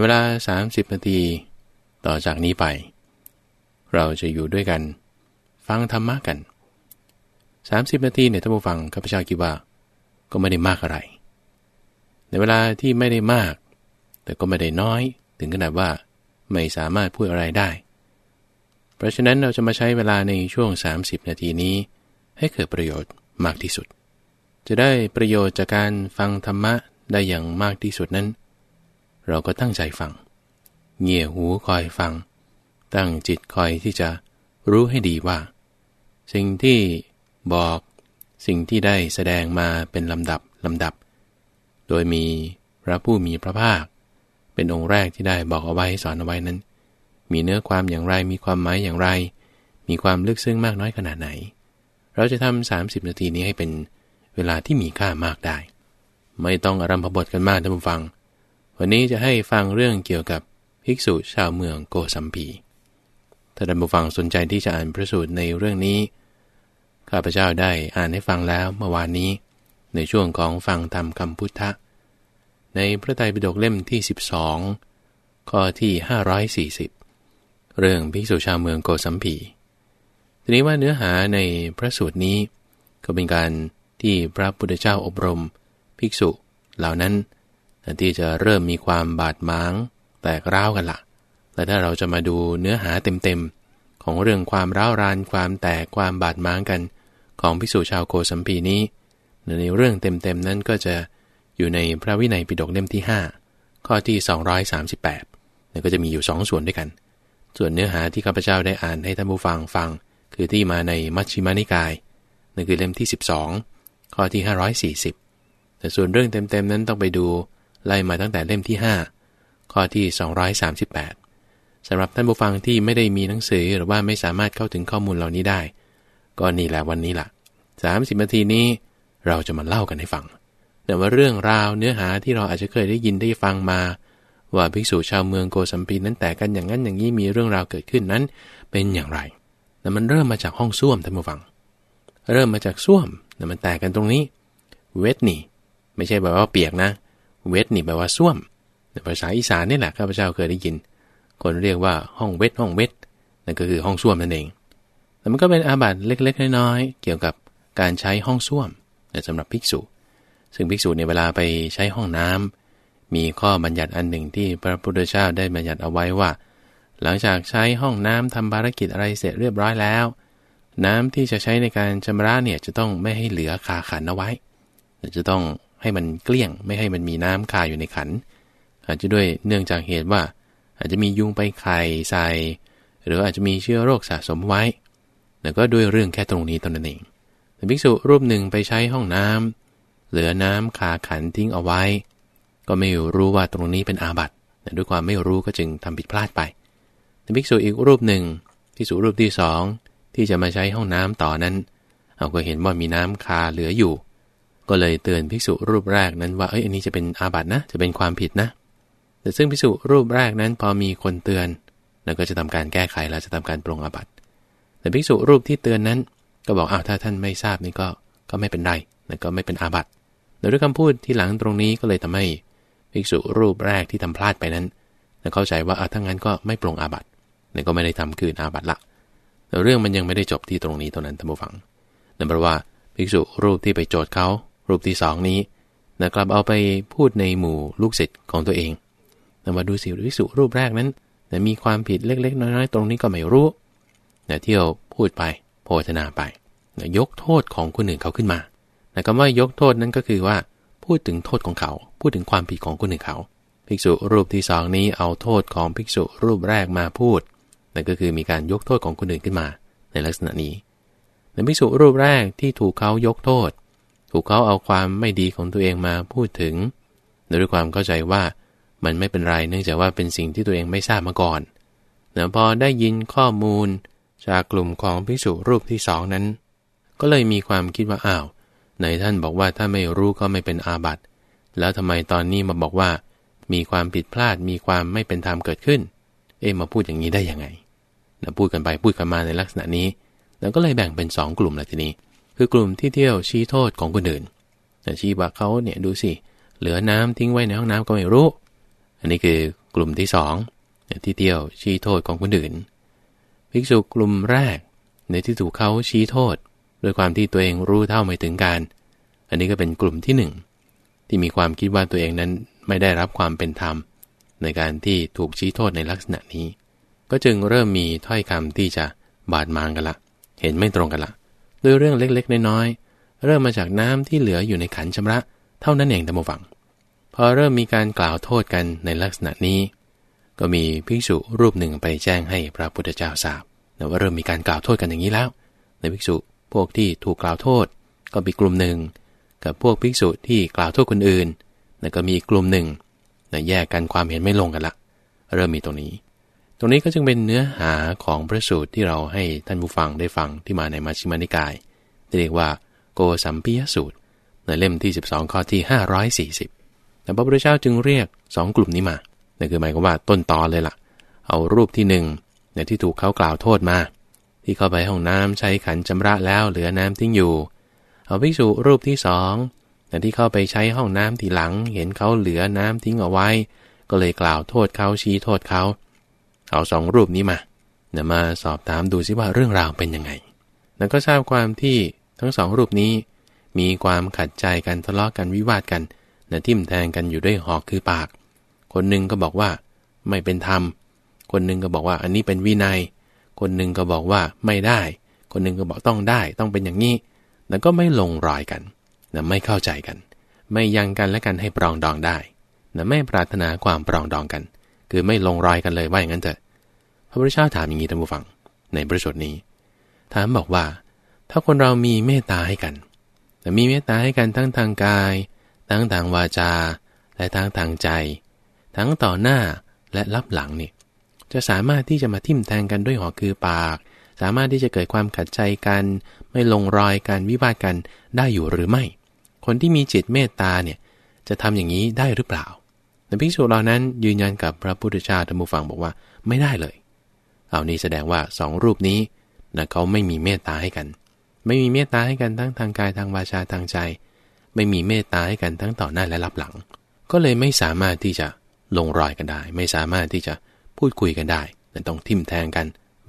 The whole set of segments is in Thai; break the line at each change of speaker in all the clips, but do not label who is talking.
เวลา 30 นาที ต่อจากนี้ไป เราจะอยู่ด้วยกัน ฟังธรรมะกัน 30 นาทีเนี่ยท่านผู้ฟังข้าพเจ้าคิดว่า ก็ไม่ได้มากอะไร ในเวลาที่ไม่ได้มาก แต่ก็ไม่ได้น้อย ถึงขนาดว่าไม่สามารถพูดอะไรได้ เพราะฉะนั้นเราจะมาใช้เวลาในช่วง 30 นาทีนี้ ให้เกิดประโยชน์มากที่สุด จะได้ประโยชน์จากการฟังธรรมะได้อย่างมากที่สุดนั้น เราก็ตั้งใจฟัง เงี่ยหูคอยฟัง ตั้งจิตคอยที่จะรู้ให้ดีว่า สิ่งที่บอกสิ่งที่ได้แสดงมาเป็นลำดับลำดับ โดยมีพระผู้มีพระภาค เป็นองค์แรกที่ได้บอกเอาไว้สอนเอาไว้นั้น มีเนื้อความอย่างไรมีความหมายอย่างไร มีความลึกซึ้งมากน้อยขนาดไหน เราจะทำ30 นาทีนี้ให้เป็นเวลาที่มีค่ามากได้ ไม่ต้องอารัมพบทกันมากท่านผู้ฟัง วันนี้จะให้ฟังเรื่องเกี่ยวกับภิกษุชาวเมืองโกสัมพีถ้าท่านผู้ฟังสนใจที่จะอ่านพระสูตรในเรื่องนี้ ข้าพเจ้าได้อ่านให้ฟังแล้วเมื่อวานนี้ ในช่วงของฟังธรรมคำพุทธะ ในพระไตรปิฎกเล่มที่ 12 ข้อที่ 540 เรื่องภิกษุชาวเมืองโกสัมพีทีนี้ว่าเนื้อหาในพระสูตรนี้ ก็เป็นการที่พระพุทธเจ้าอบรม ภิกษุเหล่านั้น ที่จะเริ่มมีความบาดหมางแตกร้าวกันละแต่ถ้าเราจะมาดูเนื้อหาเต็มๆ ของเรื่องความร้าวรานความแตกความบาดหมางกัน ของภิกษุชาวโกสัมพีนี้ ในเรื่องเต็มๆนั้นก็จะอยู่ในพระวินัยปิฎกเล่มที่ 5 ข้อที่ 238นั่นก็จะมีอยู่ 2 ส่วนด้วยกัน ส่วนเนื้อหาที่ข้าพเจ้าได้อ่านให้ท่านผู้ฟังฟัง คือที่มาในมัชฌิมานิกายนั่นคือเล่มที่ 12 ข้อที่ 540 แต่ส่วนเรื่องเต็มๆนั้นต้องไปดู ไล่มาตั้งแต่เล่มที่ 5 ข้อที่ 238สำหรับท่านผู้ฟังที่ไม่ได้มีหนังสือหรือว่าไม่สามารถเข้าถึงข้อมูลเหล่านี้ได้ ก็นี่แหละวันนี้ละ่ะ 30นาทีนี้เราจะมาเล่ากันให้ฟังแต่ว่าเรื่องราวเนื้อหาที่เราอาจจะเคยได้ยินได้ฟังมา ว่าภิกษุชาวเมืองโกสัมพีนั้นแต่กันอย่างนั้นอย่างนี้มีเรื่องราวเกิดขึ้นนั้น เป็นอย่างไรแต่มันเริ่มมาจากห้องส้วมท่านผู้ฟัง เริ่มมาจากส้วมแต่มันแตกกันตรงนี้ เวทนี่ ไม่ใช่แบบว่าเปียกนะ เวทนี่แปลว่าส้วมในภาษาอีสานนี่แหละข้าพเจ้าเคยได้ยิน คนเรียกว่าห้องเวทห้องเวทนั่นก็คือห้องส้วมนั่นเองแต่มันก็เป็นอาบัติเล็กๆน้อยๆเกี่ยวกับการใช้ห้องส้วมสำหรับภิกษุ ซึ่งภิกษุในเวลาไปใช้ห้องน้ำมีข้อบัญญัติอันหนึ่งที่พระพุทธเจ้าได้บัญญัติเอาไว้ว่า หลังจากใช้ห้องน้ำทำภารกิจอะไรเสร็จเรียบร้อยแล้ว น้ำที่จะใช้ในการชำระเนี่ยจะต้องไม่ให้เหลือคาขันเอาไว้จะต้อง ให้มันเกลี้ยง ไม่ให้มันมีน้ำคาอยู่ในขัน อาจจะด้วยเนื่องจากเหตุว่า อาจจะมียุงไปไข่ใส่หรืออาจจะมีเชื้อโรคสะสมไว้แล้วก็ด้วยเรื่องแค่ตรงนี้ตนนั้นเองแต่ภิกษุรูปหนึ่งไปใช้ห้องน้ำเหลือน้ำคาขันทิ้งเอาไว้ ก็ไม่รู้ว่าตรงนี้เป็นอาบัติแต่ด้วยความไม่รู้ก็จึงทำผิดพลาดไปแต่ภิกษุอีกรูปหนึ่งภิกษุรูปที่สองที่จะมาใช้ห้องน้ำต่อนั้น เอาก็เห็นว่ามีน้ำคาเหลืออยู่ ก็เลยเตือนภิกษุรูปแรกนั้นว่าเอ้ยอันนี้จะเป็นอาบัตินะ จะเป็นความผิดนะ แต่ซึ่งภิกษุรูปแรกนั้นพอมีคนเตือน แล้วก็จะทำการแก้ไขแล้วจะทำการปรงอาบัติ แต่ภิกษุรูปที่เตือนนั้น ก็บอกอ้าวถ้าท่านไม่ทราบนี่ก็ก็ไม่เป็นไรนั่นก็ไม่เป็นอาบัติโดยด้วยคำพูดที่หลังตรงนี้ก็เลยทำให้ภิกษุรูปแรกที่ทำพลาดไปนั้นเข้าใจว่าอ้าวถ้างั้นก็ไม่ปรงอาบัตินั่นก็ไม่ได้ทำคืนอาบัติละแต่เรื่องมันยังไม่ได้จบที่ตรงนี้ตรงนั้นท่านผู้ฟังนั่นแปลว่าภิกษุรูปที่ไปโจทย์เขา รูปที่สองนี้นะครับเอาไปพูดในหมู่ลูกศิษย์ของตัวเองแต่มาดูสิภิกษุรูปแรกนั้นแต่มีความผิดเล็กๆ น้อยๆ ตรงนี้ก็ไม่รู้แต่เที่ยวพูดไปโพธนาไปยกโทษของคนอื่นเขาขึ้นมาแต่คำว่ายกโทษนั้นก็คือว่า พูดถึงโทษของเขา พูดถึงความผิดของคนอื่นเขาภิกษุรูปที่สองนี้เอาโทษของภิกษุรูปแรกมาพูดนั่นก็คือมีการยกโทษของคนอื่นขึ้นมา ในลักษณะนี้ในภิกษุรูปแรกที่ถูกเขายกโทษ ถูกเขาเอาความไม่ดีของตัวเองมาพูดถึงด้วยความเข้าใจว่ามันไม่เป็นไรเนื่องจากว่าเป็นสิ่งที่ตัวเองไม่ทราบมาก่อนแต่พอได้ยินข้อมูลจากกลุ่มของภิกษุรูปที่สองนั้น ก็เลยมีความคิดว่าอ้าวในท่านบอกว่าถ้าไม่รู้ก็ไม่เป็นอาบัติ แล้วทำไมตอนนี้มาบอกว่า มีความผิดพลาดมีความไม่เป็นธรรมเกิดขึ้น เอ๊มาพูดอย่างนี้ได้ยังไงนะพูดกันไปพูดกันมาในลักษณะนี้ แล้วก็เลยแบ่งเป็นสองกลุ่มเลยทีนี้ คือกลุ่มที่เที่ยวชี้โทษของคนอื่นแต่ชี้ว่าเขาเนี่ยดูสิเหลือน้ำทิ้งไว้ในห้องน้ำก็ไม่รู้ อันนี้คือกลุ่มที่สองที่เที่ยวชี้โทษของคนอื่นภิกษุกลุ่มแรกในที่ถูกเขาชี้โทษ โดยความที่ตัวเองรู้เท่าไม่ถึงการ อันนี้ก็เป็นกลุ่มที่หนึ่งที่มีความคิดว่าตัวเองนั้นไม่ได้รับความเป็นธรรม ในการที่ถูกชี้โทษในลักษณะนี้ ก็จึงเริ่มมีถ้อยคำที่จะบาดหมางกันละ เห็นไม่ตรงกันละ ด้วยเรื่องเล็กๆ น้อยๆ เริ่มมาจากน้ำที่เหลืออยู่ในขันชำระ เท่านั้นเองตามฝัง พอเริ่มมีการกล่าวโทษกันในลักษณะนี้ ก็มีภิกษุรูปหนึ่งไปแจ้งให้พระพุทธเจ้าทราบนะว่าเริ่มมีการกล่าวโทษกันอย่างนี้แล้ว ในภิกษุพวกที่ถูกกล่าวโทษ ก็มีกลุ่มหนึ่ง กับพวกภิกษุที่กล่าวโทษคนอื่นนะก็มีกลุ่มหนึ่งนะแยกกันความเห็นไม่ลงกันละ เริ่มมีตรงนี้ ตรงนี้ก็จึงเป็นเนื้อหาของพระสูตรที่เราให้ท่านผู้ฟังได้ฟังที่มาในมัชฌิมานิกายที่เรียกว่าโกสัมปิยสูตร ในเล่มที่ 12 ข้อที่ 540แต่พระพุทธเจ้าจึงเรียก 2 กลุ่มนี้มานั่นคือหมายความว่าต้นตอนเลยละ่ะ เอารูปที่หนึ่งในที่ถูกเขากล่าวโทษมา ที่เข้าไปห้องน้ำใช้ขันชำระแล้วเหลือน้ำทิ้งอยู่ เอาภิกษุรูปที่สองแต่ที่เข้าไปใช้ห้องน้ำทีหลัง เห็นเขาเหลือน้ำทิ้งเอาไว้ ก็เลยกล่าวโทษเขาชี้โทษเขา เอาสองรูปนี้มาเดี๋ยวมาสอบถามดูซิว่าเรื่องราวเป็นยังไง แล้วก็ทราบความที่ทั้งสองรูปนี้ มีความขัดใจกันทะเลาะกันวิวาทกันนะทิ่มแทงกันอยู่ด้วยหอกคือปาก คนหนึ่งก็บอกว่าไม่เป็นธรรม คนหนึ่งก็บอกว่าอันนี้เป็นวินัย คนหนึ่งก็บอกว่าไม่ได้ คนหนึ่งก็บอกต้องได้ ต้องเป็นอย่างนี้ แล้วก็ไม่ลงรอยกันนะไม่เข้าใจกัน ไม่ยังกันและกันให้ปรองดองได้นะไม่ปรารถนาความปรองดองกัน คือไม่ลงรอยกันเลยว่าอย่างนั้นเถอะพระพุทธเจ้าถามอย่างนี้ท่านผู้ฟัง ในประชดนี้ ถามบอกว่า ถ้าคนเรามีเมตตาให้กัน แต่มีเมตตาให้กันทั้งทางกาย ทั้งทางวาจา และทั้งทางใจ ทั้งต่อหน้าและรับหลังนี่จะสามารถที่จะมาทิ่มแทงกันด้วยหอคือปาก สามารถที่จะเกิดความขัดใจกัน ไม่ลงรอยกันวิวาทกันได้อยู่หรือไม่ คนที่มีจิตเมตตาเนี่ยจะทำอย่างนี้ได้หรือเปล่า แต่ภิกษุเหล่านั้นยืนยันกับพระพุทธเจ้าธรรมฟังบอกว่าไม่ได้เลย เอานี้แสดงว่าสองรูปนี้นะเขาไม่มีเมตตาให้กัน ไม่มีเมตตาให้กันทั้งทางกายทางวาจาทางใจ ไม่มีเมตตาให้กันทั้งต่อหน้าและรับหลัง ก็เลยไม่สามารถที่จะลงรอยกันได้ ไม่สามารถที่จะพูดคุยกันได้แต่ต้องทิมแทงกัน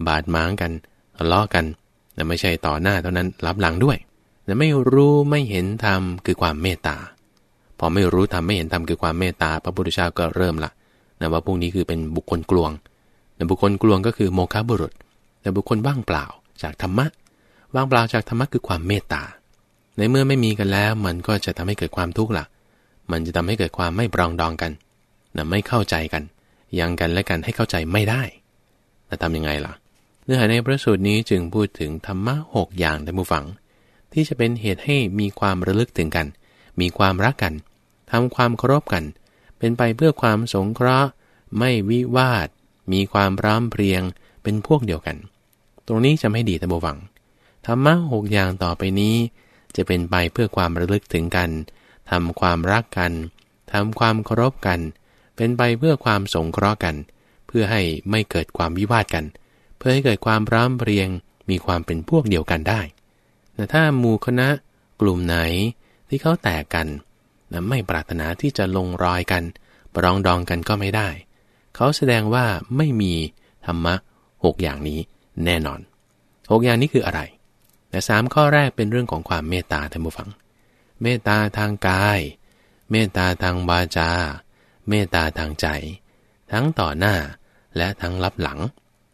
บาดหมางกันทะเลาะกันแต่ไม่ใช่ต่อหน้าเท่านั้นรับหลังด้วยแต่ไม่รู้ไม่เห็นธรรมคือความเมตตา พอไม่รู้ธรรมไม่เห็นธรรมคือความเมตตาพระพุทธเจ้าก็เริ่มละนะว่าพวกนี้คือเป็นบุคคลกลวงแต่บุคคลกลวงก็คือโมฆะบุรุษ แต่บุคคลว่างเปล่าจากธรรมะว่างเปล่าจากธรรมะคือความเมตตา ในเมื่อไม่มีกันแล้ว มันก็จะทำให้เกิดความทุกข์ละมันจะทำให้เกิดความไม่ปรองดองกันนะไม่เข้าใจกัน ยังกันและกันให้เข้าใจไม่ได้จะทำยังไงล่ะ เนื้อหาในพระสูตรนี้จึงพูดถึงธรรมะหกอย่างในผู้ฟัง ที่จะเป็นเหตุให้มีความระลึกถึงกัน มีความรักกัน ทำความเคารพกัน เป็นไปเพื่อความสงเคราะห์ ไม่วิวาท มีความพร้อมเพรียง เป็นพวกเดียวกัน ตรงนี้จะไม่ดีตะบวัง ธรรมะหกอย่างต่อไปนี้ จะเป็นไปเพื่อความระลึกถึงกันทำความรักกันทำความเคารพกัน เป็นไปเพื่อความสงเคราะห์กัน เพื่อให้ไม่เกิดความวิวาทกัน เพื่อให้เกิดความพร้อมเพรียง มีความเป็นพวกเดียวกันได้แต่ถ้าหมู่คณะกลุ่มไหนที่เขาแตกกัน นะไม่ปรารถนาที่จะลงรอยกัน ปรองดองกันก็ไม่ได้ เขาแสดงว่าไม่มีธรรมะหกอย่างนี้แน่นอนหกอย่างนี้คืออะไรแต่สามข้อแรกเป็นเรื่องของความเมตตาท่านผู้ฟัง เมตตาทางกาย เมตตาทางวาจา เมตตาทางใจ ทั้งต่อหน้าและทั้งรับหลัง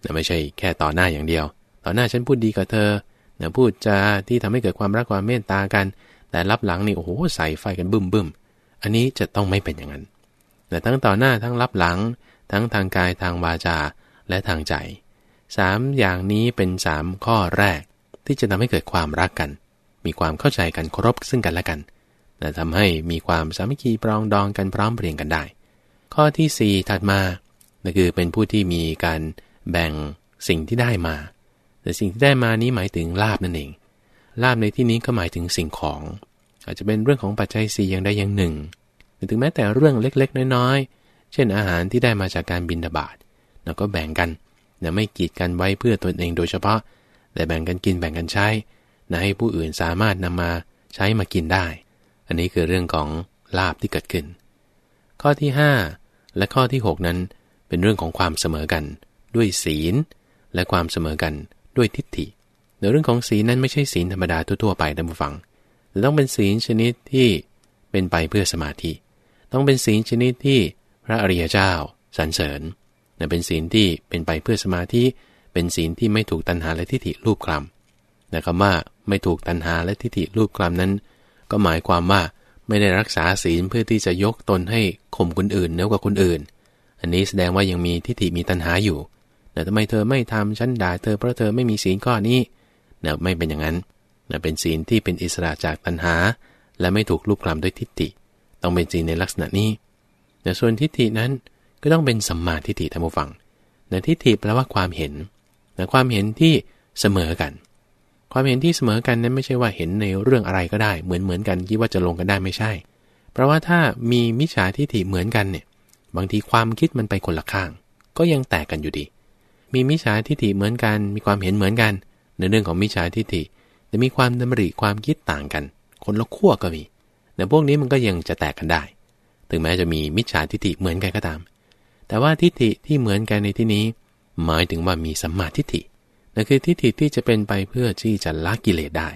แต่ไม่ใช่แค่ต่อหน้าอย่างเดียว ต่อหน้าฉันพูดดีกับเธอพูดจาที่ทำให้เกิดความรักความเมตตากัน แต่รับหลังนี่โอ้โหใส่ไฟกันบึ้มบึมอันนี้จะต้องไม่เป็นอย่างนั้น แต่ทั้งต่อหน้าทั้งรับหลัง ทั้งทางกายทางวาจาและทางใจสามอย่างนี้เป็นสามข้อแรก ที่จะทำให้เกิดความรักกัน มีความเข้าใจกันเคารพซึ่งกันและกันและทำให้มีความสามัคคีปรองดองกันพร้อมเพรียงกันได้ ข้อที่ 4 ถัดมานั่นคือเป็นผู้ที่มีการแบ่งสิ่งที่ได้มา แต่สิ่งที่ได้มานี้หมายถึงลาบนั่นเอง ลาบในที่นี้ก็หมายถึงสิ่งของ อาจจะเป็นเรื่องของปัจจัยสี่อย่างใดอย่างหนึ่งหรือถึงแม้แต่เรื่องเล็กๆ น้อยๆ เช่นอาหารที่ได้มาจากการบินดาบาดเราก็แบ่งกันนะไม่กีดกันไว้เพื่อตนเองโดยเฉพาะ แต่แบ่งกันกินแบ่งกันใช้นะให้ผู้อื่นสามารถนำมาใช้มากินได้ อันนี้คือเรื่องของลาบที่เกิดขึ้น ข้อที่ 5 และข้อที่ 6 นั้นเป็นเรื่องของความเสมอกัน ด้วยศีล และความเสมอกันด้วยทิฏฐิ ในเรื่องของศีลนั้นไม่ใช่ศีลธรรมดาทั่วๆไปดังฟังแต่ต้องเป็นศีลชนิดที่เป็นไปเพื่อสมาธิ ต้องเป็นศีลชนิดที่พระอริยเจ้าสรรเสริญเป็นศีลที่เป็นไปเพื่อสมาธิ เป็นศีลที่ไม่ถูกตัณหาและทิฏฐิรูปคลำนะคำว่าไม่ถูกตัณหาและทิฏฐิรูปคลำนั้น ก็หมายความว่าไม่ได้รักษาศีลเพื่อที่จะยกตนให้ข่มคนอื่นเหนือกว่าคนอื่น อันนี้แสดงว่ายังมีทิฏฐิมีตัณหาอยู่แต่ทำไมเธอไม่ทำฉันด่าเธอเพราะเธอไม่มีศีลข้อนี้ นะไม่เป็นอย่างนั้นนะเป็นศีลที่เป็นอิสระจากตัณหา และไม่ถูกลุกลามด้วยทิฏฐิ ต้องเป็นศีลในลักษณะนี้แต่ส่วนทิฏฐินั้นก็ต้องเป็นสัมมาทิฏฐิธรรมฟังนะทิฏฐิแปลว่าความเห็นนะความเห็นที่เสมอกัน ความเห็นที่เสมอกันนั้นไม่ใช่ว่าเห็นในเรื่องอะไรก็ได้ เหมือนเหมือนกันคิดว่าจะลงกันได้ไม่ใช่ เพราะว่าถ้ามีมิจฉาทิฏฐิเหมือนกันเนี่ย บางทีความคิดมันไปคนละข้าง ก็ยังแตกกันอยู่ดี มีมิจฉาทิฏฐิเหมือนกัน มีความเห็นเหมือนกัน ในเรื่องของมิจฉาทิฏฐิแต่มีความดำริความคิดต่างกัน คนละขั้วก็มีแต่พวกนี้มันก็ยังจะแตกกันได้ ถึงแม้จะมีมิจฉาทิฏฐิเหมือนกันก็ตาม แต่ว่าทิฏฐิที่เหมือนกันในที่นี้ หมายถึงว่ามีสัมมาทิฏฐินั่นคือทิฏฐิที่จะเป็นไปเพื่อที่จะละกิเลสได้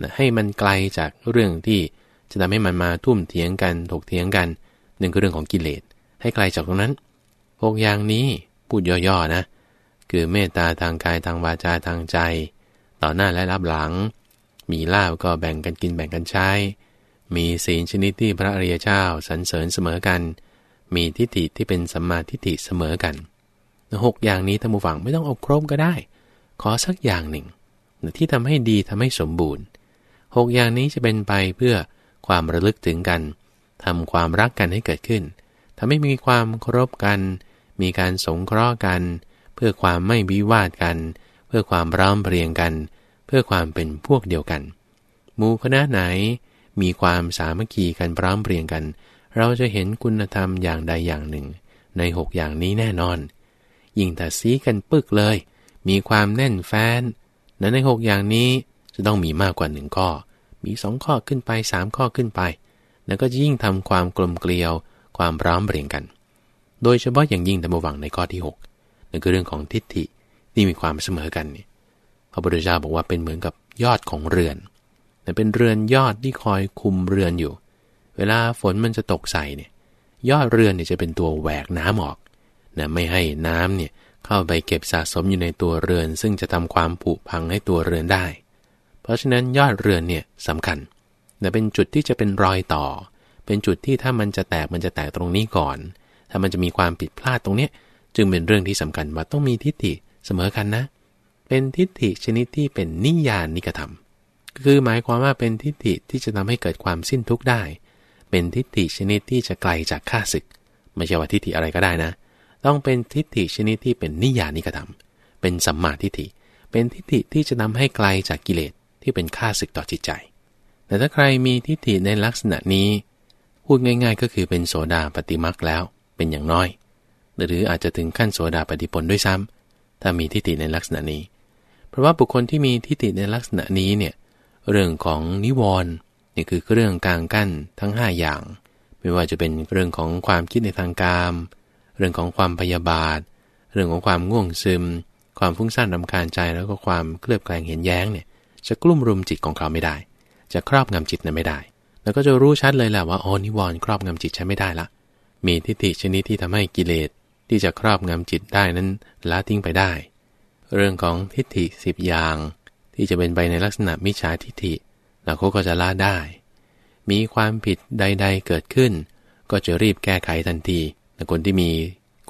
นะให้มันไกลจากเรื่องที่จะทำให้มันมาทุ่มเถียงกันถกเถียงกันหนึ่งคือเรื่องของกิเลสให้ไกลจากตรงนั้นหกอย่างนี้พูดย่อๆนะ คือเมตตาทางกายทางวาจาทางใจ ต่อหน้าและรับหลัง มีลาบก็แบ่งกันกินแบ่งกันใช้ มีศีลชนิดที่พระอริยเจ้าสรรเสริญเสมอกัน มีทิฏฐิที่เป็นสัมมาทิฏฐิเสมอกันหกอย่างนี้ท่านผู้ฟังไม่ต้องเอาครบก็ได้ ขอสักอย่างหนึ่ง ที่ทำให้ดีทำให้สมบูรณ์หกอย่างนี้จะเป็นไปเพื่อความระลึกถึงกันทำความรักกันให้เกิดขึ้นทำให้มีความเคารพกัน มีการสงเคราะห์กัน เพื่อความไม่วิวาทกัน เพื่อความร้อมเรียงกัน เพื่อความเป็นพวกเดียวกันหมู่คณะไหนมีความสามัคคีกันพร้อมเพรียงกัน เราจะเห็นคุณธรรมอย่างใดอย่างหนึ่ง ในหกอย่างนี้แน่นอน ยิ่งแต่ซีกันปึกเลย มีความแน่นแฟ้นนั้นในหกอย่างนี้จะต้องมีมากกว่าหนึ่งข้อ มีสองข้อขึ้นไปสามข้อขึ้นไป แล้วก็ยิ่งทำความกลมเกลียว ความพร้อมเพรียงกัน โดยเฉพาะอย่างยิ่งธรรมวังในข้อที่6 นั่นคือเรื่องของทิฏฐิที่มีความเสมอกันนี่พระพุทธเจ้าบอกว่าเป็นเหมือนกับยอดของเรือนแต่เป็นเรือนยอดที่คอยคุมเรือนอยู่ เวลาฝนมันจะตกใส่เนี่ย ยอดเรือนเนี่ยจะเป็นตัวแหวกน้ำออกนะไม่ให้น้ำเนี่ยเข้าไปเก็บสะสมอยู่ในตัวเรือน ซึ่งจะทำความผุพังให้ตัวเรือนได้ เพราะฉะนั้นยอดเรือนเนี่ยสำคัญแต่เป็นจุดที่จะเป็นรอยต่อ เป็นจุดที่ถ้ามันจะแตกมันจะแตกตรงนี้ก่อน ถ้ามันจะมีความผิดพลาดตรงเนี้ย จึงเป็นเรื่องที่สำคัญว่าต้องมีทิฏฐิเสมอกันนะ เป็นทิฏฐิชนิดที่เป็นนิยานนิกธรรม คือหมายความว่าเป็นทิฏฐิที่จะทำให้เกิดความสิ้นทุกข์ได้ เป็นทิฏฐิชนิดที่จะไกลจากข้าศึก ไม่ใช่ว่าทิฏฐิอะไรก็ได้นะ ต้องเป็นทิฏฐิชนิดที่เป็นนิยานิกธรรม เป็นสัมมาทิฏฐิ เป็นทิฏฐิที่จะนำให้ไกลจากกิเลสที่เป็นข้าศึกต่อจิตใจ แต่ถ้าใครมีทิฏฐิในลักษณะนี้ พูดง่าย ๆ ก็คือเป็นโสดาปฏิมักแล้ว เป็นอย่างน้อย หรืออาจจะถึงขั้นโสดาปฏิผลด้วยซ้ำถ้ามีทิฏฐิในลักษณะนี้ เพราะว่าบุคคลที่มีทิฏฐิในลักษณะนี้เนี่ยเรื่องของนิวรณ์นี่คือเรื่องกลางกั้นทั้ง 5 อย่าง ไม่ว่าจะเป็นเรื่องของความคิดในทางการ เรื่องของความพยาบาท เรื่องของความง่วงซึม ความฟุ้งซ่านรำคาญใจแล้วก็ความเคลือบแคลงเห็นแย้งเนี่ยจะกลุ่มรุมจิตของเขาไม่ได้ จะครอบงำจิตนั้นไม่ได้ แล้วก็จะรู้ชัดเลยแหละว่าอ๋อนิวรณ์ครอบงำจิตใช้ไม่ได้ละมีทิฏฐิชนิดที่ทำให้กิเลส ที่จะครอบงำจิตได้นั้นละทิ้งไปได้ เรื่องของทิฏฐิสิบอย่าง ที่จะเป็นไปในลักษณะมิจฉาทิฏฐิเราก็จะละได้ มีความผิดใด ๆเกิดขึ้น ก็จะรีบแก้ไขทันทีแต่คนที่มี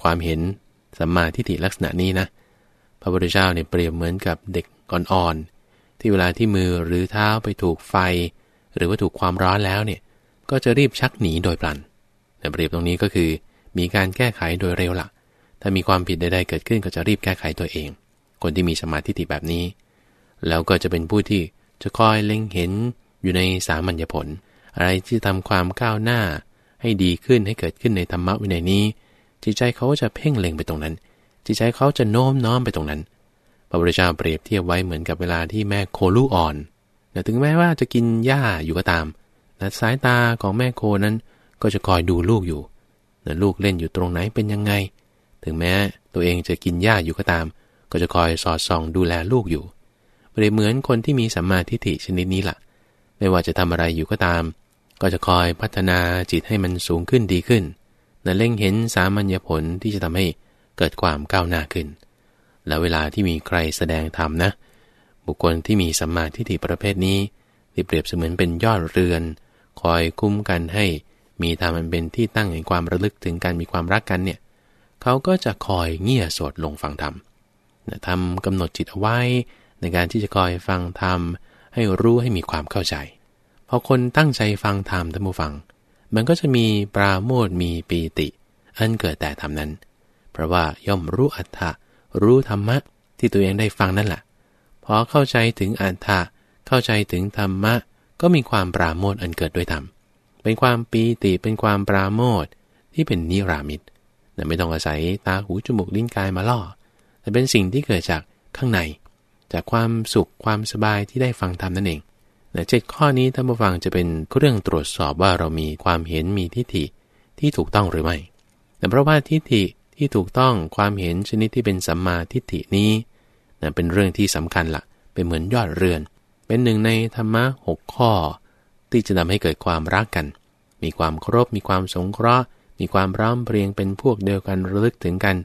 ความเห็นสัมมาทิฏฐิลักษณะนี้นะ พระพุทธเจ้าเนี่ยเปรียบเหมือนกับเด็กอ่อนๆที่เวลาที่มือหรือเท้าไปถูกไฟ หรือว่าถูกความร้อนแล้วเนี่ยก็จะรีบชักหนีโดยพลันแต่เปรียบตรงนี้ก็คือ มีการแก้ไขโดยเร็วละ่ะ ถ้ามีความผิดใดๆเกิดขึ้นก็จะรีบแก้ไขตัวเอง คนที่มีสมาธิติแบบนี้ แล้วก็จะเป็นผู้ที่จะคอยเล็งเห็นอยู่ในสามัญญผล อะไรที่ทำความก้าวหน้า ให้ดีขึ้นให้เกิดขึ้นในธรรมะวินัยนี้ จิตใจเขาจะเพ่งเล็งไปตรงนั้น จิตใจเขาจะโน้มน้อมไปตรงนั้น พระพุทธเจ้าเปรียบเทียบไว้เหมือนกับเวลาที่แม่โคลูกอ่อนแต่ถึงแม้ว่าจะกินหญ้าอยู่ก็ตามแต่สายตาของแม่โคนั้นก็จะคอยดูลูกอยู่ นะลูกเล่นอยู่ตรงไหนเป็นยังไง ถึงแม้ตัวเองจะกินหญ้าอยู่ก็ตาม ก็จะคอยสอดส่องดูแลลูกอยู่เปรียบเหมือนคนที่มีสัมมาทิฏฐิชนิดนี้ละ่ะ ไม่ว่าจะทำอะไรอยู่ก็ตาม ก็จะคอยพัฒนาจิตให้มันสูงขึ้นดีขึ้นและเล่งเห็นสามัญญผลที่จะทำให้เกิดความก้าวหน้าขึ้น แล้วเวลาที่มีใครแสดงธรรมนะ บุคคลที่มีสัมมาทิฏฐิประเภทนี้ที่เปรียบเสมือนเป็นยอดเรือน คอยคุ้มกันให้ มีธรรมมันเป็นที่ตั้งแห่งความระลึกถึงการมีความรักกันเนี่ยเขาก็จะคอยเงี่ยสดลงฟังธรรมทำกำหนดจิตเอาไว้ ในการที่จะคอยฟังธรรมให้รู้ให้มีความเข้าใจพอคนตั้งใจฟังธรรมท่านผู้ฟัง มันก็จะมีปราโมทมีปีติ อันเกิดแต่ธรรมนั้น เพราะว่าย่อมรู้อัตถะรู้ธรรมะที่ตัวเองได้ฟังนั่นแหละพอเข้าใจถึงอัตถะเข้าใจถึงธรรมะ ก็มีความปราโมทอันเกิดด้วยธรรม เป็นความปีติเป็นความปราโมทที่เป็นนิรามิตไม่ต้องอาศัยตาหูจมูกลิ้นกายมาล่อ แต่เป็นสิ่งที่เกิดจากข้างใน จากความสุขความสบายที่ได้ฟังธรรมนั่นเองและเจ็ดข้อนี้ท่านผู้ฟังจะเป็นเรื่องตรวจสอบว่าเรามีความเห็นมีทิฏฐิที่ถูกต้องหรือไม่แต่เพราะว่าทิฏฐิที่ถูกต้องความเห็นชนิดที่เป็นสัมมาทิฏฐินี้นะเป็นเรื่องที่สำคัญละ่ะ เป็นเหมือนยอดเรือน เป็นหนึ่งในธรรมะหกข้อ ที่จะทำให้เกิดความรักกัน มีความเคารพมีความสงเคราะห์ มีความร้อมเพรียงเป็นพวกเดียวกันระลึกถึงกัน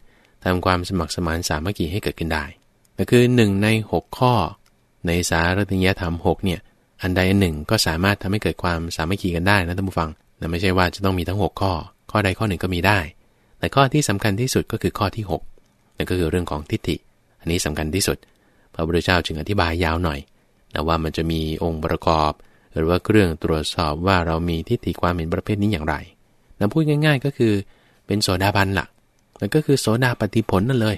ทำความสมัครสมานสามัคคีให้เกิดขึ้นได้ก็คือหนึ่งในหกข้อ ในสารตยธรรมหกเนี่ยอันใดอันหนึ่งก็สามารถทำให้เกิดความสามัคคีกันได้นะท่านผู้ฟังแต่ไม่ใช่ว่าจะต้องมีทั้ง 6 ข้อ ข้อใดข้อหนึ่งก็มีได้ แต่ข้อที่สำคัญที่สุดก็คือข้อที่6นั่นก็คือเรื่องของทิฏฐิ อันนี้สำคัญที่สุด พระพุทธเจ้าจึงอธิบายยาวหน่อยนะว่ามันจะมีองค์ประกอบ หรือว่าเครื่องตรวจสอบว่าเรามีทิฏฐิความเห็นประเภทนี้อย่างไรนะพูดง่าย ๆ ก็คือเป็นโสดาบันละ่ะนั่นก็คือโสดาปฏิผลนั่นเลย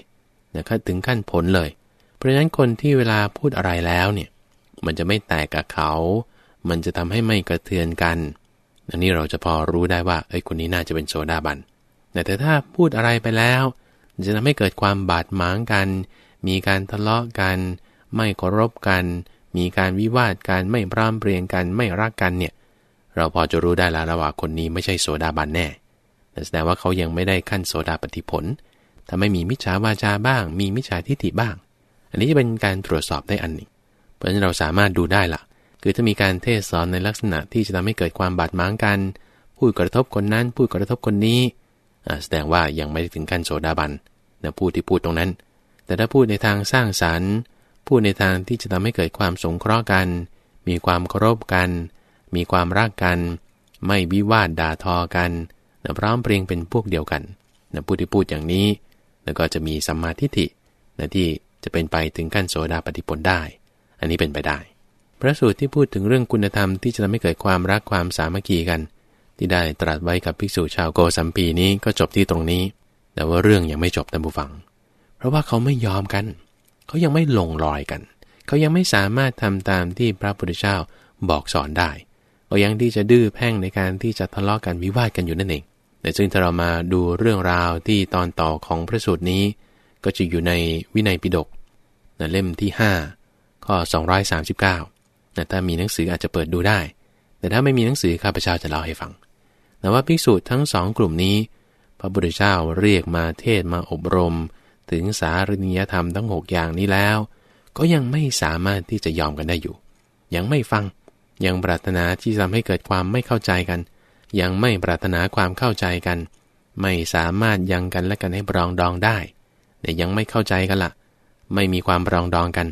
นะถึงขั้นผลเลย เพราะฉะนั้นคนที่เวลาพูดอะไรแล้วเนี่ย มันจะไม่แตกกับเขา มันจะทำให้ไม่กระเทือนกัน อันนี้เราจะพอรู้ได้ว่า เอ้ย คนนี้น่าจะเป็นโซดาบัน แต่ถ้าพูดอะไรไปแล้ว จะทำให้เกิดความบาดหมางกัน มีการทะเลาะกัน ไม่เคารพกัน มีการวิวาทกันไม่พร่ำเปรียงกันไม่รักกันเนี่ยเราพอจะรู้ได้แล้วว่าคนนี้ไม่ใช่โสดาบันแน่แสดงว่าเขายังไม่ได้ขั้นโสดาปฏิผลถ้าไม่มีมิจฉาวาจาบ้าง มีมิจฉาทิฏฐิบ้าง อันนี้จะเป็นการตรวจสอบได้อันหนึ่ง เพราะฉะนั้นเราสามารถดูได้ละคือถ้ามีการเทศสอนในลักษณะที่จะทำให้เกิดความบาดหมางกัน พูดกระทบคนนั้น พูดกระทบคนนี้ แสดงว่ายังไม่ถึงขั้นโสดาบันนะพูดที่พูดตรงนั้น แต่ถ้าพูดในทางสร้างสรรค์ พูดในทางที่จะทำให้เกิดความสงเคราะห์กัน มีความเคารพกัน มีความรักกัน ไม่วิวาทด่าทอกันนะพร้อมเพรียงเป็นพวกเดียวกันนะพูดที่พูดอย่างนี้ แล้วก็จะมีสัมมาทิฏฐินะที่จะเป็นไปถึงขั้นโสดาปฏิผลได้ อันนี้เป็นไปได้ พระสูตรที่พูดถึงเรื่องคุณธรรมที่จะทำให้เกิดความรักความสามัคคีกัน ที่ได้ตรัสไว้กับภิกษุชาวโกสัมพีนี้ก็จบที่ตรงนี้ แต่ว่าเรื่องยังไม่จบท่านผู้ฟัง เพราะว่าเขาไม่ยอมกัน เขายังไม่ลงรอยกัน เขายังไม่สามารถทำตามที่พระพุทธเจ้าบอกสอนได้เขายังที่จะดื้อแพ่งในการที่จะทะเลาะกันวิวาทกันอยู่นั่นเองแต่ซึ่งถ้าเรามาดูเรื่องราวที่ตอนต่อของพระสูตรนี้ ก็จะอยู่ในวินัยปิฎกเล่มที่ 5 ข้อ 239นะถ้ามีหนังสืออาจจะเปิดดูได้ แต่ถ้าไม่มีหนังสือข้าพเจ้าจะเล่าให้ฟังแต่ว่าภิกษุทั้งสองกลุ่มนี้ พระพุทธเจ้าเรียกมาเทศมาอบรม ถึงสารณียธรรมทั้งหกอย่างนี้แล้ว ก็ยังไม่สามารถที่จะยอมกันได้อยู่ ยังไม่ฟัง ยังปรารถนาที่จะทำให้เกิดความไม่เข้าใจกัน ยังไม่ปรารถนาความเข้าใจกัน ไม่สามารถยังกันและกันให้ปรองดองได้แต่ยังไม่เข้าใจกันละไม่มีความปรองดองกัน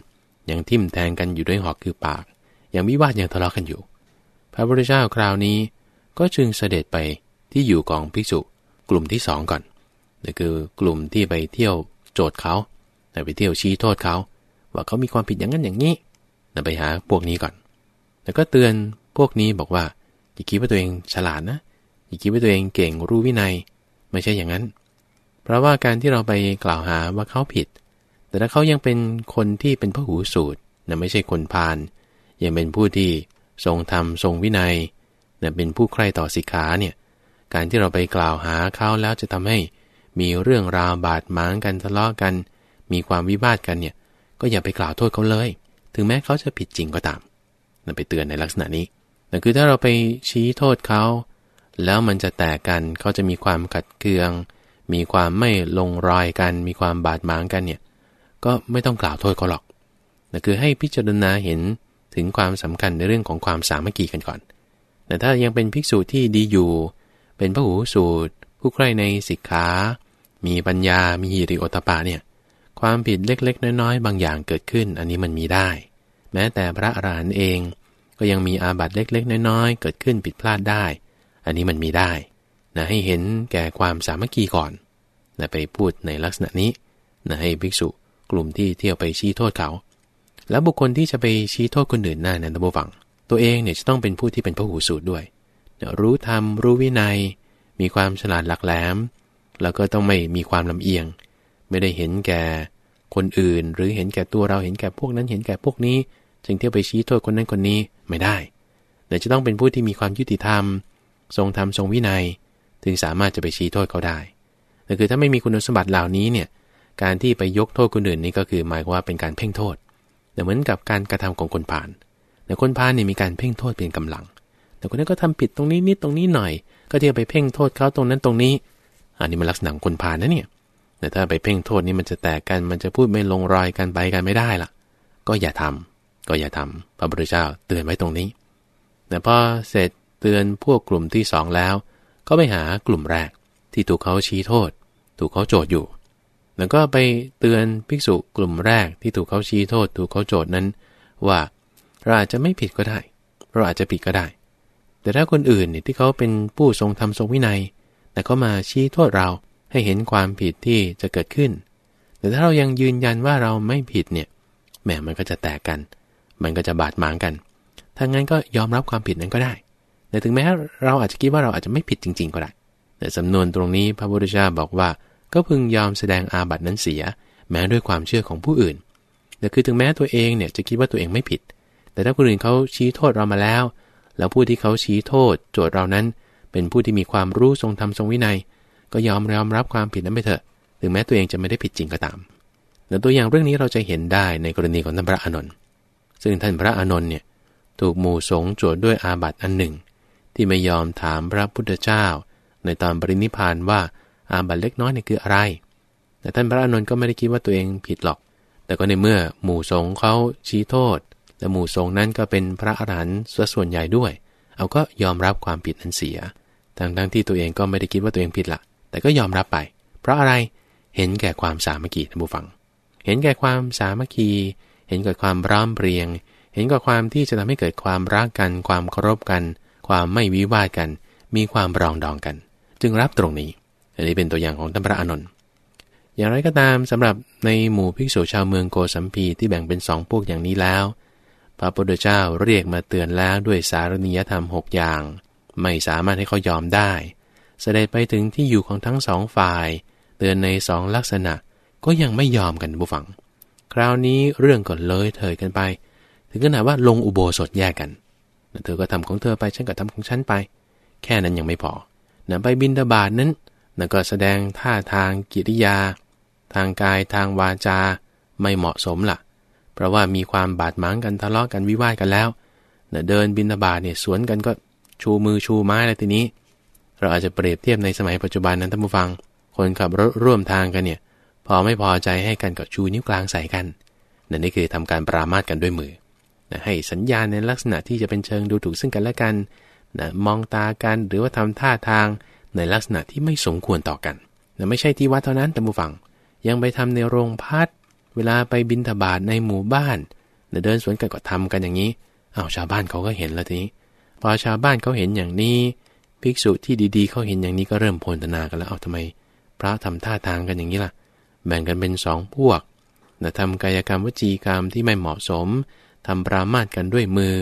ยังทิ่มแทงกันอยู่ด้วยหอกคือปาก ยังวิวาทยังทะเลาะกันอยู่ พระพุทธเจ้าคราวนี้ก็จึงเสด็จไปที่อยู่กองภิกษุกลุ่มที่สองก่อนนั่นคือกลุ่มที่ไปเที่ยว โจทย์เขาแต่ไปเที่ยวชี้โทษเขาว่าเขามีความผิดอย่างนั้นอย่างนี้ไปหาพวกนี้ก่อน แล้วก็เตือนพวกนี้บอกว่าอย่าคิดว่าตัวเองฉลาดนะอย่าคิดว่าตัวเองเก่งรู้วินัย ไม่ใช่อย่างนั้น เพราะว่าการที่เราไปกล่าวหาว่าเขาผิด แต่ถ้าเขายังเป็นคนที่เป็นพระหูสูตรนะไม่ใช่คนพาลยังเป็นผู้ที่ทรงธรรมทรงวินัยนะเป็นผู้ใคร่ต่อสิกขาเนี่ยการที่เราไปกล่าวหาเขาแล้วจะทำให้ มีเรื่องราวบาดหมางกันทะเลาะกัน มีความวิวาทกันเนี่ย ก็อย่าไปกล่าวโทษเขาเลย ถึงแม้เขาจะผิดจริงก็ตามนั่นไปเตือนในลักษณะนี้นั่คือถ้าเราไปชี้โทษเขา แล้วมันจะแตกกันเขาจะมีความขัดเคือง มีความไม่ลงรอยกัน มีความบาดหมางกันเนี่ย ก็ไม่ต้องกล่าวโทษเขาหรอกนะคือให้พิจารณาเห็นถึงความสำคัญในเรื่องของความสามัคคีกันก่อน แต่ถ้ายังเป็นภิกษุที่ดีอยู่ เป็นพระหูสูตร ผู้ใครในสิกขา มีปัญญา มีหิริโอตปาเนี่ย ความผิดเล็กๆ น้อยๆ บางอย่างเกิดขึ้น อันนี้มันมีได้ แม้แต่พระอรหันต์เอง ก็ยังมีอาบัติเล็กๆ น้อยๆ เกิดขึ้นผิดพลาดได้ อันนี้มันมีได้นะให้เห็นแก่ความสามัคคีก่อนนะไปพูดในลักษณะนี้นะให้ภิกษุกลุ่มที่เที่ยวไปชี้โทษเขา แล้วบุคคลที่จะไปชี้โทษคนอื่นนั่นนะท่านผู้ฟัง ตัวเองเนี่ยจะต้องเป็นผู้ที่เป็นพระหูสูตรด้วยนะรู้ธรรมรู้วินัย มีความฉลาดหลักแหลม แล้วก็ต้องไม่มีความลำเอียง ไม่ได้เห็นแก่คนอื่น หรือเห็นแก่ตัวเราเห็นแก่พวกนั้นเห็นแก่พวกนี้จึงเที่ยวไปชี้โทษคนนั้นคนนี้ไม่ได้ แต่จะต้องเป็นผู้ที่มีความยุติธรรม ทรงธรรมทรงวินัย ถึงสามารถจะไปชี้โทษเขาได้แต่คือถ้าไม่มีคุณสมบัติเหล่านี้เนี่ยการที่ไปยกโทษคนอื่นนี่ก็คือหมายว่าเป็นการเพ่งโทษแต่เหมือนกับการกระทำของคนผ่านแต่คนผ่านนี่มีการเพ่งโทษเป็นกำลัง แต่คนนั้นก็ทำผิดตรงนี้นิดตรงนี้หน่อย ก็เที่ยวไปเพ่งโทษเขาตรงนั้นตรงนี้ อันนี้มันลักษณะคนผ่านนะเนี่ยแต่ถ้าไปเพ่งโทษนี่มันจะแตกกัน มันจะพูดไม่ลงรอยกันไปกันไม่ได้ล่ะ ก็อย่าทำก็อย่าทำพระพุทธเจ้าเตือนไว้ตรงนี้ แต่พอเสร็จเตือนพวกกลุ่มที่สองแล้ว ก็ไปหากลุ่มแรกที่ถูกเขาชี้โทษ ถูกเขาโจทย์อยู่ แล้วก็ไปเตือนภิกษุกลุ่มแรกที่ถูกเขาชี้โทษ ถูกเขาโจทย์นั้น ว่าเราอาจจะไม่ผิดก็ได้ เราอาจจะผิดก็ได้ แต่ถ้าคนอื่นเนี่ยที่เขาเป็นผู้ทรงธรรมทรงวินัย แต่เขามาชี้โทษเราให้เห็นความผิดที่จะเกิดขึ้น แต่ถ้าเรายังยืนยันว่าเราไม่ผิดเนี่ยแหมมันก็จะแตกกัน มันก็จะบาดหมางกันถ้างั้นก็ยอมรับความผิดนั้นก็ได้แต่ถึงแม้เราอาจจะคิดว่าเราอาจจะไม่ผิดจริง ๆ ก็ได้ แต่สำนวนตรงนี้พระพุทธเจ้าบอกว่า ก็พึงยอมแสดงอาบัตินั้นเสีย แม้ด้วยความเชื่อของผู้อื่นแต่คือถึงแม้ตัวเองเนี่ยจะคิดว่าตัวเองไม่ผิด แต่ถ้าคนอื่นเขาชี้โทษเรามาแล้ว แล้วผู้ที่เขาชี้โทษ โจทย์เรานั้น เป็นผู้ที่มีความรู้ทรงธรรมทรงวินัย ก็ยอมยอมรับความผิดนั้นไปเถอะ ถึงแม้ตัวเองจะไม่ได้ผิดจริงก็ตามแต่ตัวอย่างเรื่องนี้เราจะเห็นได้ในกรณีของท่านพระอานนท์ซึ่งท่านพระอานนท์เนี่ยถูกหมู่สงโจทย์ด้วยอาบัติอันหนึ่ง ที่ไม่ยอมถามพระพุทธเจ้า ในตอนปรินิพานว่าอาบัตเล็กน้อยนี่คืออะไร แต่ท่านพระอานนท์ก็ไม่ได้คิดว่าตัวเองผิดหรอก แต่ก็ในเมื่อหมู่สงเขาชี้โทษ และหมู่สงนั้นก็เป็นพระอรหันต์ส่วนใหญ่ด้วย เอาก็ยอมรับความผิดนั้นเสียทั้งทั้งที่ตัวเองก็ไม่ได้คิดว่าตัวเองผิดละแต่ก็ยอมรับไป เพราะอะไรเห็นแก่ความสามัคคีท่านผู้ฟัง เห็นแก่ความสามัคคี เห็นแก่ความร้อมเรียง เห็นแก่ความที่จะทำให้เกิดความรักกัน ความเคารพกัน ความไม่วิวาทกัน มีความรองดองกัน จึงรับตรงนี้ อันนี้เป็นตัวอย่างของท่านพระอานนท์อย่างไรก็ตามสำหรับในหมู่ภิกษุชาวเมืองโกสัมพีที่แบ่งเป็นสองพวกอย่างนี้แล้ว พระพุทธเจ้าเรียกมาเตือนแล้วด้วยสารณียธรรมหกอย่าง ไม่สามารถให้เขายอมได้ เสด็จไปถึงที่อยู่ของทั้งสองฝ่าย เตือนในสองลักษณะก็ยังไม่ยอมกันบุฝัง คราวนี้เรื่องก็เลยเถิดกันไป ถึงขนาดว่าลงอุโบสถแยกกันเธอก็ทำของเธอไปฉันก็ทำของฉันไป แค่นั้นยังไม่พอนะไปบินตบาทนั้นนะก็แสดงท่าทางกิริยา ทางกายทางวาจา ไม่เหมาะสมละ่ะ เพราะว่ามีความบาดหมางกันทะเลาะกันวิวาทกันแล้วเดินบินตบาทเนี่ยสวนกันก็ชูมือชูไม้อะไรทีนี้ เราอาจจะเปรียบเทียบในสมัยปัจจุบันนั้นท่านผู้ฟัง คนขับรถร่วมทางกันเนี่ย พอไม่พอใจให้กันก็ชูนิ้วกลางใส่กันนั่นนี่คือทำการปรามาสกันด้วยมือนะให้สัญญาณในลักษณะที่จะเป็นเชิงดูถูกซึ่งกันและกันนะมองตากันหรือว่าทำท่าทางในลักษณะที่ไม่สมควรต่อกันนะไม่ใช่ที่วัดเท่านั้นแต่บูฟัง ยังไปทำในโรงพัก เวลาไปบินทบาทในหมู่บ้านเดินสวนกันก็ทำกันอย่างนี้เอาชาวบ้านเขาก็เห็นแล้วทีนี้ พอชาวบ้านเขาเห็นอย่างนี้ ภิกษุที่ดีๆเขาเห็นอย่างนี้ก็เริ่มโพลธนากันแล้วเอาทำไม พระทำท่าทางกันอย่างนี้ล่ะ แบ่งกันเป็นสองพวกนะทำกายกรรมวจีกรรมที่ไม่เหมาะสมทำปรามาสกันด้วยมือ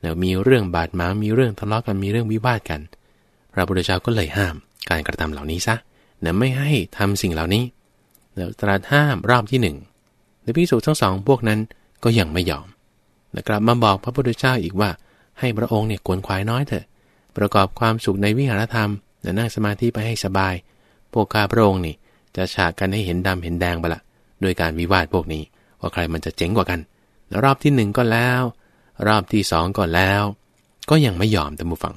แล้วมีเรื่องบาดหมางมีเรื่องทะเลาะกันมีเรื่องวิวาทกัน พระพุทธเจ้าก็เลยห้าม การกระทำเหล่านี้ซะนะไม่ให้ทำสิ่งเหล่านี้แล้วตรัสห้ามรอบที่หนึ่ง ในพิสูจน์ทั้งสองพวกนั้นก็ยังไม่ยอมนะกลับมาบอกพระพุทธเจ้าอีกว่า ให้พระองค์เนี่ยกวนควายน้อยเถอะ ประกอบความสุขในวิหารธรรมนั่งสมาธิไปให้สบาย พวกข้าพระองค์นี่จะฉากกันให้เห็นดำเห็นแดงไปละโดยการวิวาทพวกนี้ ว่าใครมันจะเจ๋งกว่ากัน รอบที่หนึ่งก็แล้ว รอบที่สองก็แล้ว ก็ยังไม่ยอมแต่มูฟัง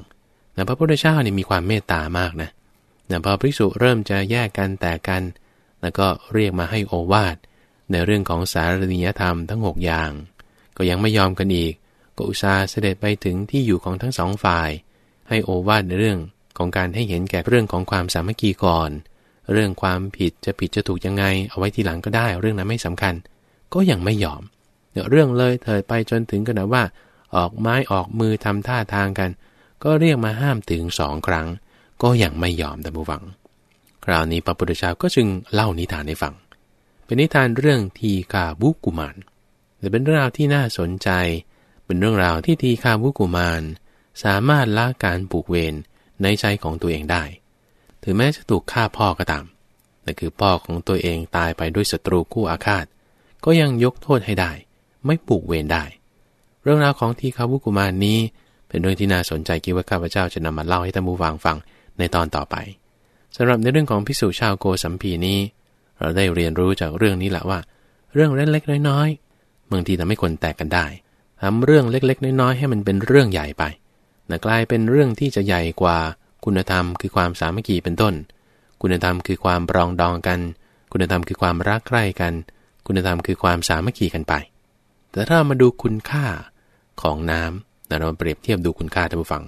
นะพระพุทธเจ้านี่มีความเมตตามากนะนะพอภิกษุเริ่มจะแยกกันแตกกัน แล้วก็เรียกมาให้โอวาท ในเรื่องของสารนิยธรรมทั้ง 6 อย่าง ก็ยังไม่ยอมกันอีก ก็อุตส่าห์เสด็จไปถึงที่อยู่ของทั้งสองฝ่าย ให้โอวาทในเรื่องของการให้เห็นแก่เรื่องของความสามัคคีก่อน เรื่องความผิดจะผิดจะถูกยังไง เอาไว้ทีหลังก็ได้ เรื่องนั้นไม่สำคัญ ก็ยังไม่ยอมเรื่องเลยเถิดไปจนถึงขนาดว่า ออกไม้ออกมือทำท่าทางกัน ก็เรียกมาห้ามถึงสองครั้ง ก็ยังไม่ยอมแต่บูฟัง คราวนี้พระพุทธเจ้าก็จึงเล่านิทานให้ฟัง เป็นนิทานเรื่องทีคาบุกุมารแต่เป็นเรื่องราวที่น่าสนใจ เป็นเรื่องราวที่ทีคาบุกุมาร สามารถละการปลูกเวรในใจของตัวเองได้ ถึงแม้จะถูกฆ่าพ่อก็ตามแต่คือพ่อของตัวเองตายไปด้วยศัตรูคู่อาฆาต ก็ยังยกโทษให้ได้ ไม่ปลูกเวรได้ เรื่องราวของทีฆาวุกุมารนนี้ เป็นเรื่องที่น่าสนใจคิดว่าข้าพเจ้าจะนำมาเล่าให้ท่านผู้ฟังฟังในตอนต่อไปสำหรับในเรื่องของพิสูจชาวโกสัมพีนี้ เราได้เรียนรู้จากเรื่องนี้แหละว่า เรื่องเล็กๆน้อยๆบางทีทำให้คนแตกกันได้ทำเรื่องเล็กๆน้อยๆให้มันเป็นเรื่องใหญ่ไปนะกลายเป็นเรื่องที่จะใหญ่กว่าคุณธรรม คือความสามัคคีเป็นต้น คุณธรรมคือความปรองดองกัน คุณธรรมคือความรักใคร่กัน คุณธรรมคือความสามัคคีกันไป แต่ถ้ามาดูคุณค่าของน้ำเราเปรียบเทียบดูคุณค่าท่านผู้ฟัง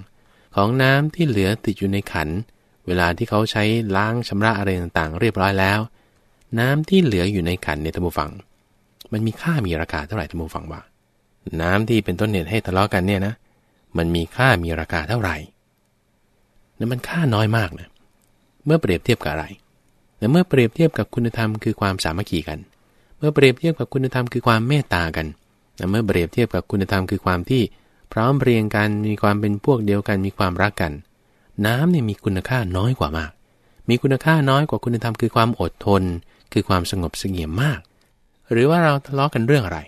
ของน้ำที่เหลือติดอยู่ในขัน เวลาที่เขาใช้ล้างชำระอะไรต่างๆ เรียบร้อยแล้ว น้ำที่เหลืออยู่ในขันในท่านผู้ฟัง มันมีค่ามีราคาเท่าไหร่ท่านผู้ฟังว่า น้ำที่เป็นต้นเหตุให้ทะเลาะกันเนี่ยนะ มันมีค่ามีราคาเท่าไหร่นั่นมันค่าน้อยมากนะ เมื่อเปรียบเทียบกับอะไรแต่เมื่อเปรียบเทียบกับคุณธรรมคือความสามัคคีกัน เมื่อเปรียบเทียบกับคุณธรรมคือความเมตตากันเมื่อเปรียบเทียบกับคุณธรรมคือความที่พร้อมเรียงกันมีความเป็นพวกเดียวกันมีความรักกัน น้ำเนี่ยมีคุณค่าน้อยกว่ามาก มีคุณค่าน้อยกว่าคุณธรรมคือความอดทน คือความสงบเสงี่ยมมาก หรือว่าเราทะเลาะกันเรื่องอะไร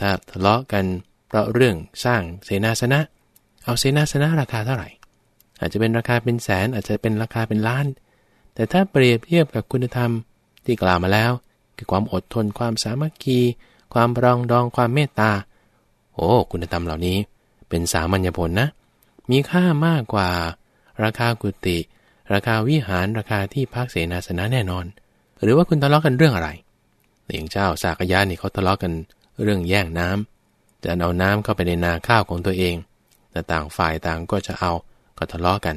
ถ้าทะเลาะกันเพราะเรื่องสร้างเสนาสนะ เอาเสนาสนะราคาเท่าไหร่ อาจจะเป็นราคาเป็นแสนอาจจะเป็นราคาเป็นล้าน แต่ถ้าเปรียบเทียบกับคุณธรรมที่กล่าวมาแล้ว คือความอดทนความสามัคคี ความรองดองความเมตตาโอ้คุณธรรมเหล่านี้ เป็นสามัญญผลนะ มีค่ามากกว่า ราคากุฏิราคาวิหารราคาที่พักเสนาสนะแน่นอน หรือว่าคุณทะเลาะกันเรื่องอะไรอย่างเจ้าสากยานี่เขาทะเลาะกันเรื่องแย่งน้ำจะเอาน้ำเข้าไปในนาข้าวของตัวเอง แต่ต่างฝ่ายต่างก็จะเอาก็ทะเลาะกัน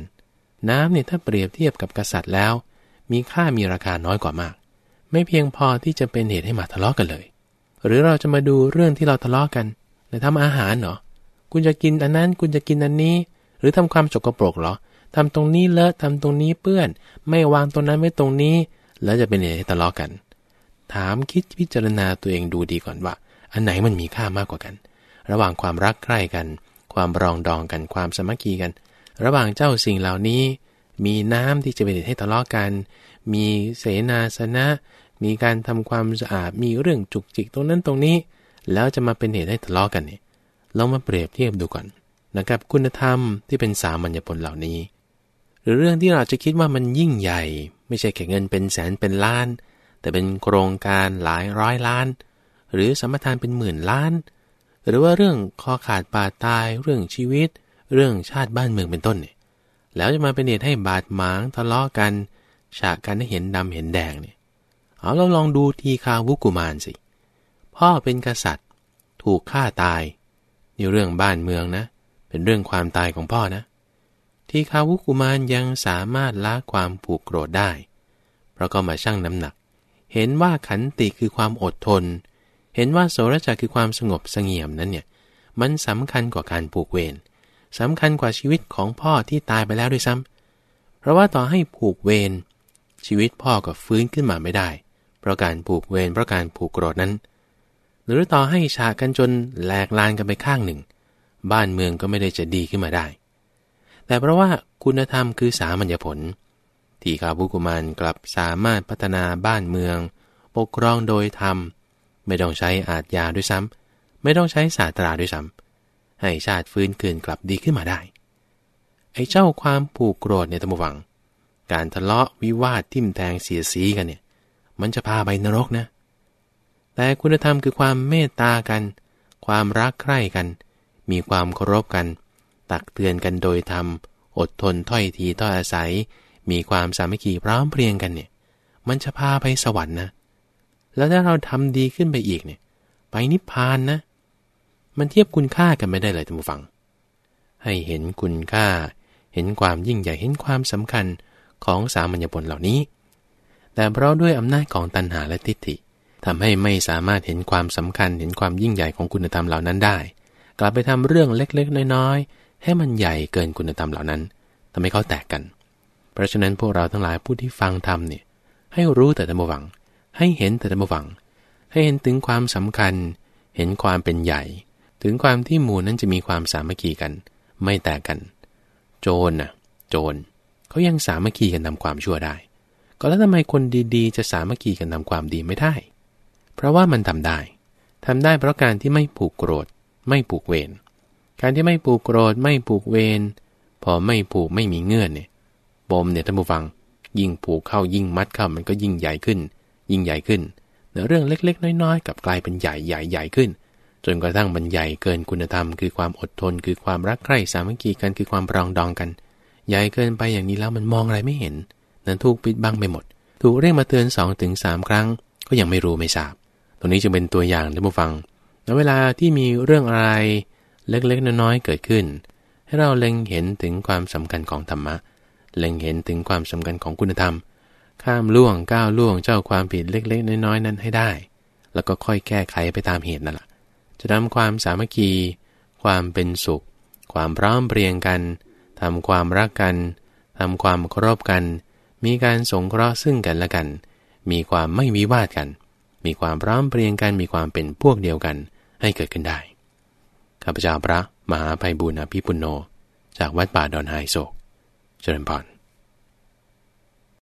น้ำเนี่ยถ้าเปรียบเทียบกับกษัตริย์แล้ว มีค่ามีราคาน้อยกว่ามาก ไม่เพียงพอที่จะเป็นเหตุให้มาทะเลาะกันเลย หรือเราจะมาดูเรื่องที่เราทะเลาะกันในทำอาหารเหรอคุณจะกินอันนั้นคุณจะกินอันนี้ หรือทำความสกปรกเหรอทำตรงนี้เลอะทำตรงนี้เปื้อน ไม่วางตรงนั้นไว้ตรงนี้ แล้วจะเป็นเหตุให้ทะเลาะกัน ถามคิดพิจารณาตัวเองดูดีก่อนว่า อันไหนมันมีค่ามากกว่ากัน ระหว่างความรักใคร่กัน ความรองดองกันความสมัคคีกัน ระหว่างเจ้าสิ่งเหล่านี้ มีน้ำที่จะเป็นเหตุให้ทะเลาะกัน มีเสนาสนะ มีการทำความสะอาดมีเรื่องจุกจิกตรงนั้นตรงนี้ แล้วจะมาเป็นเหตุให้ทะเลาะกันเนี่ยลองมาเปรียบเทียบดูก่อนนะครับคุณธรรมที่เป็นสามัญญผลเหล่านี้ หรือเรื่องที่เราจะคิดว่ามันยิ่งใหญ่ ไม่ใช่แค่เงินเป็นแสนเป็นล้าน แต่เป็นโครงการหลายร้อยล้าน หรือสมทานเป็นหมื่นล้าน หรือว่าเรื่องคอขาดปาตายเรื่องชีวิต เรื่องชาติบ้านเมืองเป็นต้นเนี่ยแล้วจะมาเป็นเหตุให้บาดหมางทะเลาะกันฉากกันให้เห็นดำเห็นแดงเนี่ยเอาเราลองดูทีคาวุกุมารสิ พ่อเป็นกษัตริย์ ถูกฆ่าตายนี่เรื่องบ้านเมืองนะ เป็นเรื่องความตายของพ่อนะ ทีคาวุกุมารยังสามารถละความผูกโกรธได้ เพราะก็มาชั่งน้ำหนัก เห็นว่าขันติคือความอดทน เห็นว่าโสรจักคือความสงบสงเงียมนั้นเนี่ยมันสำคัญกว่าการผูกเวรสำคัญกว่าชีวิตของพ่อที่ตายไปแล้วด้วยซ้ำเพราะว่าต่อให้ผูกเวรชีวิตพ่อก็ฟื้นขึ้นมาไม่ได้ เพราะการผูกเวรเพราะการผูกโกรธนั้น หรือต่อให้ฉากกันจนแหลกลานกันไปข้างหนึ่ง บ้านเมืองก็ไม่ได้จะดีขึ้นมาได้ แต่เพราะว่าคุณธรรมคือสามัญญผล ที่กาบุกุมารกลับสามารถพัฒนาบ้านเมือง ปกครองโดยธรรม ไม่ต้องใช้อาทยาด้วยซ้ำไม่ต้องใช้ศาสตราด้วยซ้ำให้ชาติฟื้นคืนกลับดีขึ้นมาได้ ไอ้เจ้าความผูกโกรธเนี่ยตมวัง การทะเลาะวิวาททิ่มแทงเสียสีกันเนี่ย มันจะพาไปนรกนะ แต่คุณธรรมคือความเมตตากัน ความรักใคร่กัน มีความเคารพกัน ตักเตือนกันโดยธรรม อดทนถ้อยทีถ้อยอาศัย มีความสามัคคีพร้อมเพรียงกันเนี่ย มันจะพาไปสวรรค์นะ แล้วถ้าเราทำดีขึ้นไปอีกเนี่ย ไปนิพพานนะ มันเทียบคุณค่ากันไม่ได้เลยท่านผู้ฟัง ให้เห็นคุณค่า เห็นความยิ่งใหญ่ เห็นความสำคัญของสามัญญผลเหล่านี้ แต่เพราะด้วยอำนาจของตัณหาและทิฏฐิทำให้ไม่สามารถเห็นความสำคัญเห็นความยิ่งใหญ่ของคุณธรรมเหล่านั้นได้ กลับไปทำเรื่องเล็กๆ น้อยๆ ให้มันใหญ่เกินคุณธรรมเหล่านั้นทำให้เขาแตกกัน เพราะฉะนั้นพวกเราทั้งหลายผู้ที่ฟังธรรมเนี่ยให้รู้แต่ธรรมวัง ให้เห็นแต่ธรรมวัง ให้เห็นถึงความสำคัญ เห็นความเป็นใหญ่ ถึงความที่หมู่นั้นจะมีความสามัคคีกัน ไม่แตกกัน โจรน่ะ โจรเขายังสามัคคีกันทำความชั่วได้ ก็แล้วทำไมคนดีๆ จะสามัคคีกันทำความดีไม่ได้ เพราะว่ามันทำได้ทำได้เพราะการที่ไม่ผูกโกรธ ไม่ผูกเวร การที่ไม่ผูกโกรธไม่ผูกเวรพอไม่ผูกไม่มีเงื่อนเนี่ยปมเนี่ยท่านผู้ฟัง ยิ่งผูกเข้ายิ่งมัดเข้ามันก็ยิ่งใหญ่ขึ้น ยิ่งใหญ่ขึ้นเรื่องเล็กๆ น้อยๆกับกลายเป็นใหญ่ใหญ่ใหญ่ขึ้น จนกระทั่งมันใหญ่เกินคุณธรรม คือความอดทน คือความรักใคร่สามัคคีกันคือความปรองดองกัน ใหญ่เกินไปอย่างนี้แล้วมันมองอะไรไม่เห็น นั้นถูกปิดบังไปหมด ถูกเรียกมาเตือน2อถึงสครั้ง ก็ยังไม่รู้ไม่ทราบ ตรงนี้จึงเป็นตัวอย่างท่านผู้ฟังในเวลาที่มีเรื่องอะไร เล็กๆน้อยๆเกิดขึ้น ให้เราเล็งเห็นถึงความสำคัญของธรรมะ เล็งเห็นถึงความสำคัญของคุณธรรม ข้ามล่วงก้าวล่วงเจ้าความผิดเล็ก ๆ น้อยๆนั้นให้ได้ แล้วก็ค่อยแก้ไขไปตามเหตุนั่นแหละจะทำความสามัคคี ความเป็นสุข ความพร้อมเพรียงกันทำความรักกันทำความเคารพกัน มีการสงเคราะห์ซึ่งกันและกัน มีความไม่วิวาทกัน มีความพร้อมเพรียงกัน มีความเป็นพวกเดียวกันให้เกิดขึ้นได้ ข้าพเจ้าพระมหาภัยบุญอภิปุโน จากวัดป่าดอนไฮโศก เจริญพร